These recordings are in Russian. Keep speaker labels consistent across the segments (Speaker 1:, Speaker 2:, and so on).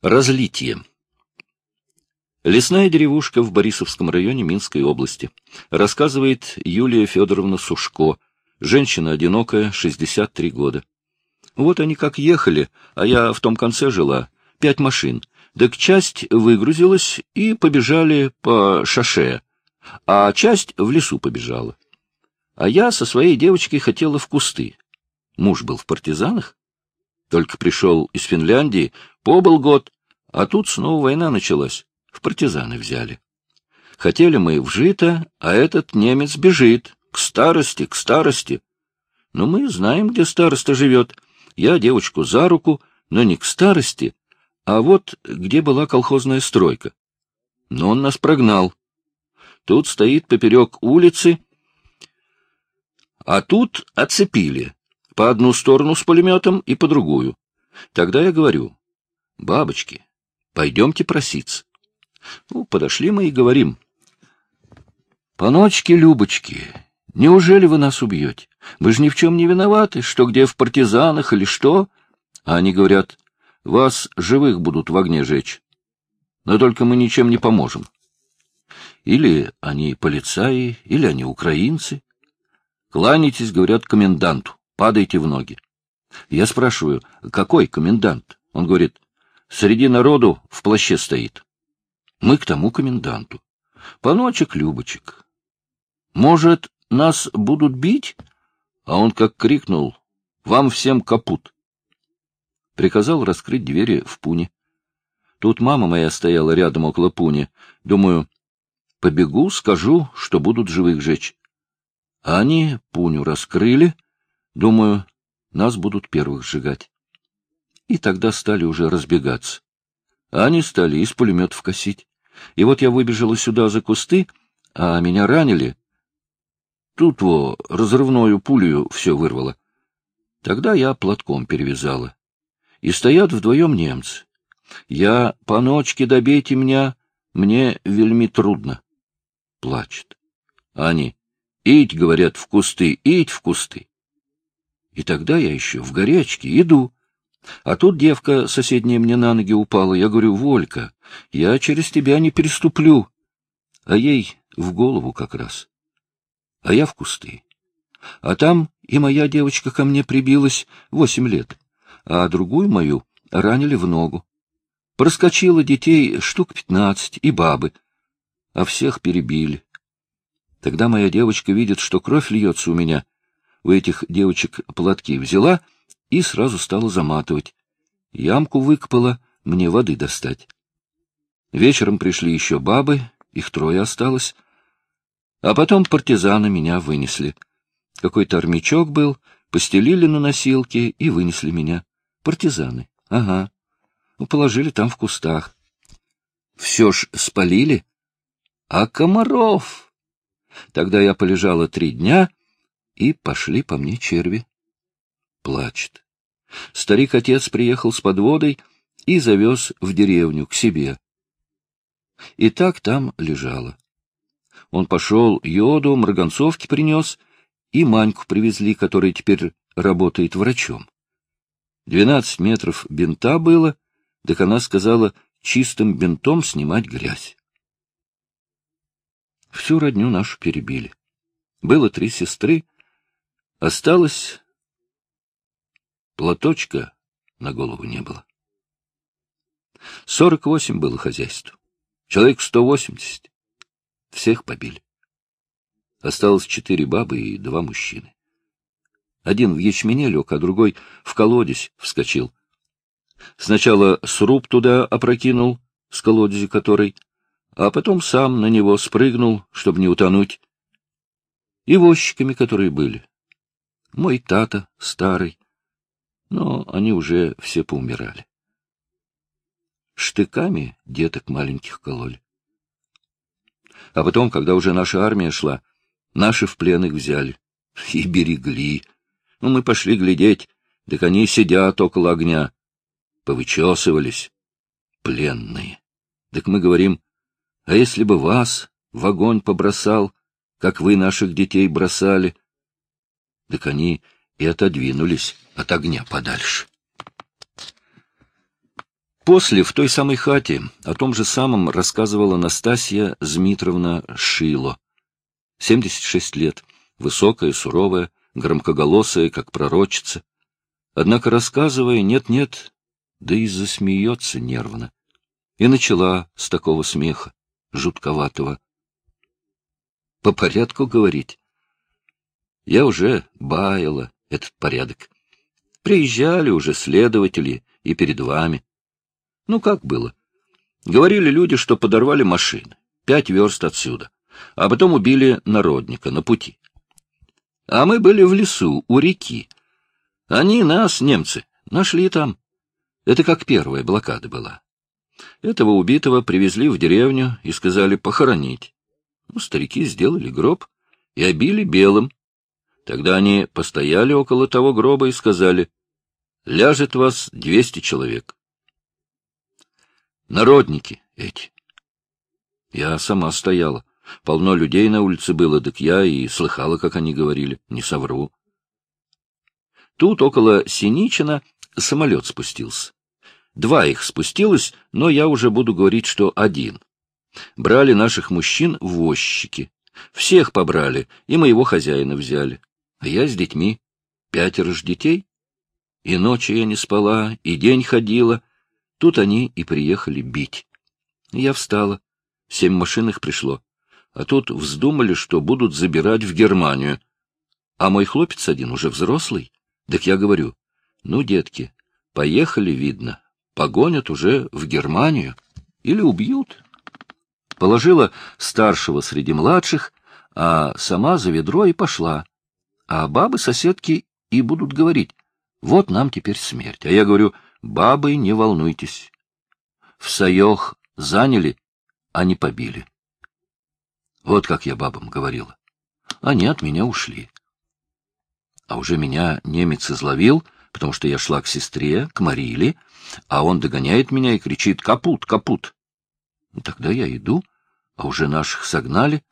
Speaker 1: Разлитие. Лесная деревушка в Борисовском районе Минской области. Рассказывает Юлия Федоровна Сушко, женщина одинокая, 63 года. Вот они как ехали, а я в том конце жила, пять машин. Так часть выгрузилась и побежали по шоссе, а часть в лесу побежала. А я со своей девочкой хотела в кусты. Муж был в партизанах, только пришел из Финляндии, побыл год, а тут снова война началась. В партизаны взяли. Хотели мы в а этот немец бежит. К старости, к старости. Но мы знаем, где староста живет. Я девочку за руку, но не к старости, а вот где была колхозная стройка. Но он нас прогнал. Тут стоит поперек улицы, а тут оцепили. По одну сторону с пулеметом и по другую. Тогда я говорю, бабочки, пойдемте проситься. Ну, подошли мы и говорим. Паночки, Любочки, неужели вы нас убьете? Вы же ни в чем не виноваты, что где в партизанах или что? А они говорят, вас живых будут в огне жечь. Но только мы ничем не поможем. Или они полицаи, или они украинцы. Кланяйтесь, говорят, коменданту, падайте в ноги. Я спрашиваю, какой комендант? Он говорит, среди народу в плаще стоит. Мы к тому коменданту. Паночек, Любочек, может, нас будут бить? А он как крикнул, вам всем капут. Приказал раскрыть двери в пуне. Тут мама моя стояла рядом около пуни. Думаю, побегу, скажу, что будут живых жечь. А они пуню раскрыли. Думаю, нас будут первых сжигать. И тогда стали уже разбегаться. А они стали из пулеметов косить. И вот я выбежала сюда за кусты, а меня ранили. Тут во разрывную пулю все вырвало. Тогда я платком перевязала. И стоят вдвоем немцы. Я, по ночке добейте меня, мне вельми трудно. Плачет. Они, ить, говорят, в кусты, ить в кусты. И тогда я еще в горячке иду. А тут девка соседняя мне на ноги упала. Я говорю, Волька, я через тебя не переступлю. А ей в голову как раз. А я в кусты. А там и моя девочка ко мне прибилась восемь лет, а другую мою ранили в ногу. Проскочило детей штук пятнадцать и бабы, а всех перебили. Тогда моя девочка видит, что кровь льется у меня. У этих девочек платки взяла — и сразу стала заматывать. Ямку выкопала, мне воды достать. Вечером пришли еще бабы, их трое осталось. А потом партизаны меня вынесли. Какой-то армячок был, постелили на носилки и вынесли меня. Партизаны, ага. Положили там в кустах. Все ж спалили. А комаров! Тогда я полежала три дня, и пошли по мне черви плачет. Старик-отец приехал с подводой и завез в деревню к себе. И так там лежала. Он пошел, йоду, марганцовки принес, и Маньку привезли, который теперь работает врачом. Двенадцать метров бинта было, так она сказала чистым бинтом снимать грязь. Всю родню нашу перебили. Было три сестры, осталось Платочка на голову не было. Сорок восемь было хозяйство. Человек сто восемьдесят. Всех побили. Осталось четыре бабы и два мужчины. Один в ячмене лег, а другой в колодец вскочил. Сначала сруб туда опрокинул, с колодези которой, а потом сам на него спрыгнул, чтобы не утонуть. И возчиками, которые были. Мой тата, старый, но они уже все поумирали. Штыками деток маленьких кололи. А потом, когда уже наша армия шла, наши в плен их взяли и берегли. Ну, мы пошли глядеть, так они сидят около огня, повычесывались, пленные. Так мы говорим, а если бы вас в огонь побросал, как вы наших детей бросали? Так они и отодвинулись от огня подальше. После в той самой хате о том же самом рассказывала Настасья Змитровна Шило. 76 лет, высокая, суровая, громкоголосая, как пророчица. Однако, рассказывая «нет-нет», да и засмеется нервно. И начала с такого смеха, жутковатого. По порядку говорить. Я уже баяла этот порядок. Приезжали уже следователи и перед вами. Ну, как было? Говорили люди, что подорвали машины, пять верст отсюда, а потом убили народника на пути. А мы были в лесу, у реки. Они нас, немцы, нашли там. Это как первая блокада была. Этого убитого привезли в деревню и сказали похоронить. Ну, старики сделали гроб и обили белым. Тогда они постояли около того гроба и сказали, ляжет вас двести человек. Народники эти. Я сама стояла. Полно людей на улице было, так я и слыхала, как они говорили. Не совру. Тут около Синичина самолет спустился. Два их спустилось, но я уже буду говорить, что один. Брали наших мужчин возчики. Всех побрали, и моего хозяина взяли. А я с детьми. Пятеро ж детей. И ночи я не спала, и день ходила. Тут они и приехали бить. Я встала. Семь машин их пришло. А тут вздумали, что будут забирать в Германию. А мой хлопец один уже взрослый. Так я говорю, ну, детки, поехали, видно, погонят уже в Германию или убьют. Положила старшего среди младших, а сама за ведро и пошла. А бабы-соседки и будут говорить, вот нам теперь смерть. А я говорю, бабы, не волнуйтесь. В Саёх заняли, а не побили. Вот как я бабам говорила. Они от меня ушли. А уже меня немец изловил, потому что я шла к сестре, к Мариле, а он догоняет меня и кричит «Капут! Капут!». Тогда я иду, а уже наших согнали.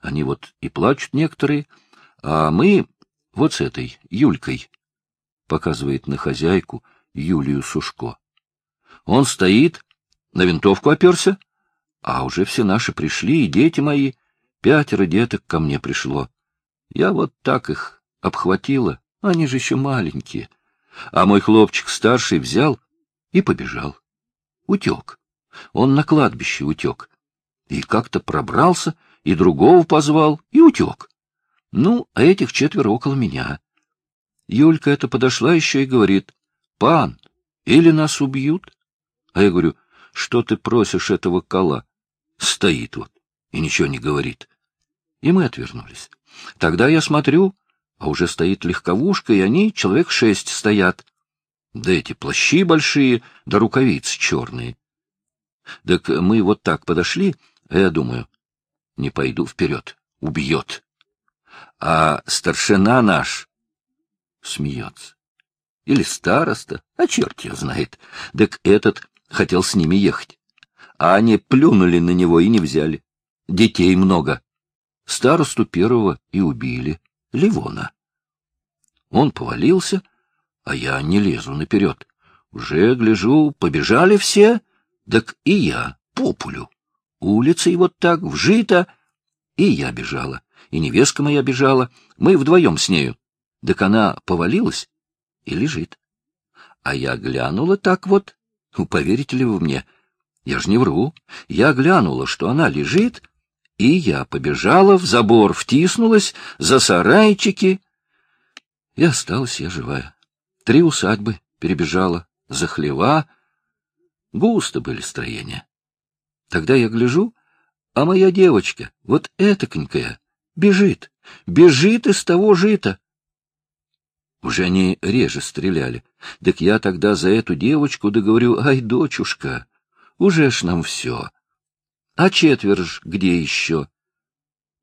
Speaker 1: Они вот и плачут некоторые, а мы вот с этой Юлькой, показывает на хозяйку Юлию Сушко. Он стоит, на винтовку оперся, а уже все наши пришли, и дети мои, пятеро деток ко мне пришло. Я вот так их обхватила, они же еще маленькие. А мой хлопчик старший взял и побежал. Утек. Он на кладбище утек. И как-то пробрался, и другого позвал, и утек. Ну, а этих четверо около меня. Юлька это подошла еще и говорит, «Пан, или нас убьют?» А я говорю, «Что ты просишь этого кола?» Стоит вот и ничего не говорит. И мы отвернулись. Тогда я смотрю, а уже стоит легковушка, и они, человек шесть, стоят. Да эти плащи большие, да рукавицы черные. Так мы вот так подошли, а я думаю, не пойду вперед, убьет. А старшина наш смеется. Или староста, а черт его знает. Так этот хотел с ними ехать. А они плюнули на него и не взяли. Детей много. Старосту первого и убили. Ливона. Он повалился, а я не лезу наперед. Уже, гляжу, побежали все, так и я по полю. Улицей вот так, вжито, и я бежала, и невестка моя бежала, мы вдвоем с нею. Так она повалилась и лежит. А я глянула так вот, ну, поверите ли вы мне, я ж не вру, я глянула, что она лежит, и я побежала в забор, втиснулась за сарайчики, и осталась я живая. Три усадьбы перебежала, за хлева. Густо были строения. Тогда я гляжу, а моя девочка, вот этаконькая, бежит, бежит из того жита. Уже они реже стреляли. Так я тогда за эту девочку договорю, ай, дочушка, уже ж нам все. А четверть где еще?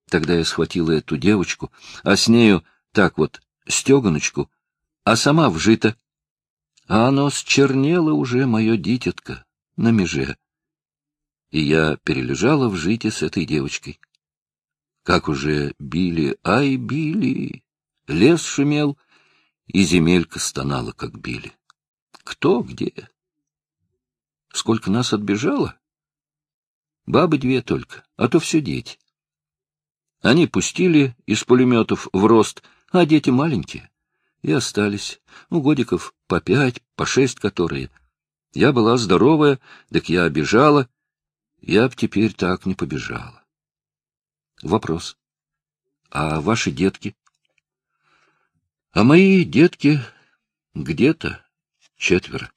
Speaker 1: Тогда я схватила эту девочку, а с нею так вот стеганочку, а сама вжита. А оно счернело уже, мое дитятко, на меже. И я перележала в жите с этой девочкой. Как уже били, ай, били! Лес шумел, и земелька стонала, как били. Кто где? сколько нас отбежало? Бабы две только, а то все дети. Они пустили из пулеметов в рост, а дети маленькие. И остались, ну, годиков по пять, по шесть которые. Я была здоровая, так я обижала. Я б теперь так не побежала. Вопрос. А ваши детки? А мои детки где-то четверо.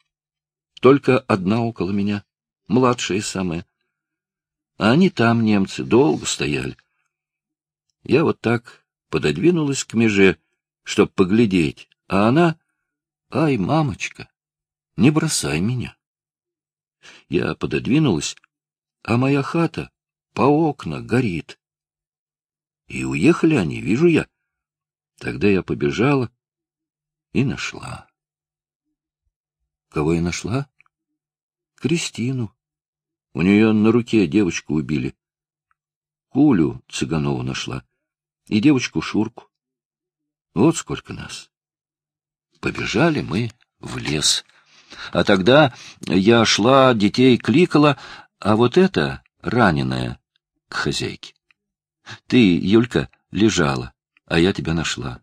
Speaker 1: Только одна около меня, младшая самая. А они там, немцы, долго стояли. Я вот так пододвинулась к меже, чтоб поглядеть, а она... Ай, мамочка, не бросай меня. Я пододвинулась, а моя хата по окна горит. И уехали они, вижу я. Тогда я побежала и нашла. Кого я нашла? Кристину. У нее на руке девочку убили. Кулю Цыганову нашла. И девочку Шурку. Вот сколько нас. Побежали мы в лес. А тогда я шла, детей кликала, а вот эта, раненая, к хозяйке. Ты, Юлька, лежала, а я тебя нашла.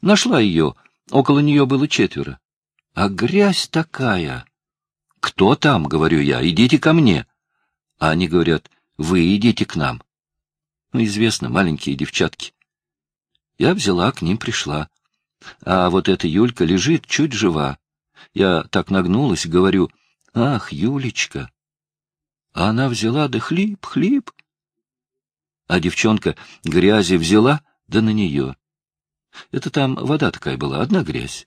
Speaker 1: Нашла ее, около нее было четверо. А грязь такая. Кто там, говорю я, идите ко мне. А они говорят, вы идите к нам. Ну, известно, маленькие девчатки. Я взяла, к ним пришла. А вот эта Юлька лежит чуть жива. Я так нагнулась, говорю, ах, Юлечка. А она взяла, да хлип, хлип. А девчонка грязи взяла, да на нее. Это там вода такая была, одна грязь.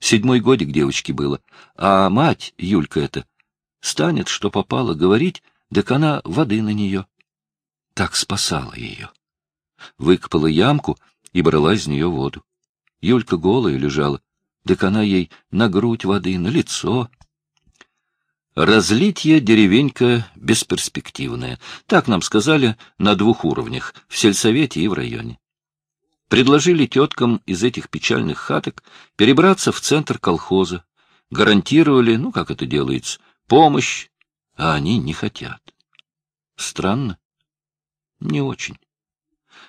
Speaker 1: Седьмой годик девочки было, а мать, Юлька эта, станет, что попало, говорить, так она воды на нее. Так спасала ее. Выкопала ямку и брала из нее воду. Юлька голая лежала, так она ей на грудь воды, на лицо. Разлитие деревенька бесперспективная. Так нам сказали на двух уровнях, в сельсовете и в районе. Предложили теткам из этих печальных хаток перебраться в центр колхоза. Гарантировали, ну, как это делается, помощь, а они не хотят. Странно? Не очень.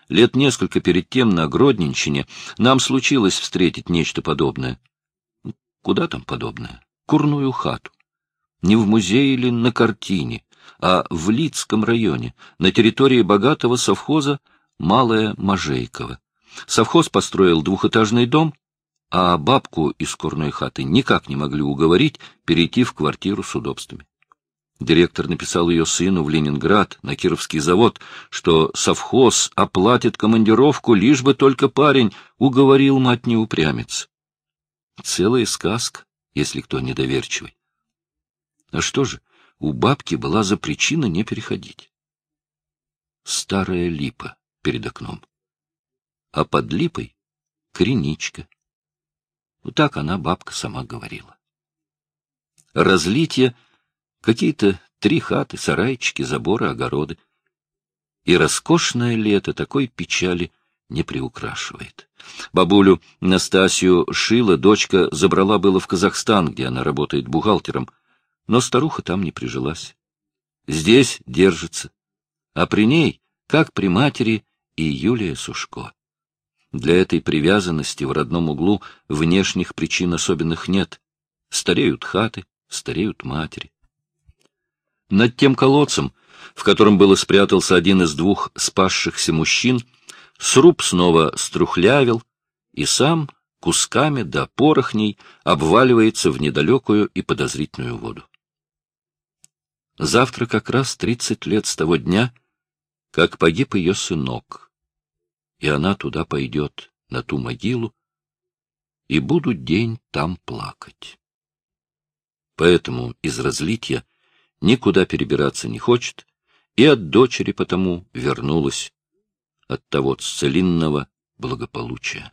Speaker 1: Лет несколько перед тем на Гродненщине нам случилось встретить нечто подобное. Куда там подобное? Курную хату. Не в музее или на картине, а в Лицком районе, на территории богатого совхоза Малая Можейково. Совхоз построил двухэтажный дом, а бабку из курной хаты никак не могли уговорить перейти в квартиру с удобствами. Директор написал ее сыну в Ленинград, на Кировский завод, что совхоз оплатит командировку, лишь бы только парень уговорил мать не упрямиться. Целая сказка, если кто недоверчивый. А что же, у бабки была за причина не переходить. Старая липа перед окном. А под липой — криничка. Вот так она, бабка, сама говорила. Разлитие — Какие-то три хаты, сарайчики, заборы, огороды. И роскошное лето такой печали не приукрашивает. Бабулю Настасью Шила дочка забрала было в Казахстан, где она работает бухгалтером, но старуха там не прижилась. Здесь держится, а при ней, как при матери, и Юлия Сушко. Для этой привязанности в родном углу внешних причин особенных нет. Стареют хаты, стареют матери. Над тем колодцем, в котором было спрятался один из двух спасшихся мужчин, сруб снова струхлявил, и сам кусками до порохней обваливается в недалекую и подозрительную воду. Завтра как раз тридцать лет с того дня, как погиб ее сынок, и она туда пойдет, на ту могилу, и буду день там плакать. Поэтому из разлития никуда перебираться не хочет, и от дочери потому вернулась, от того целинного благополучия.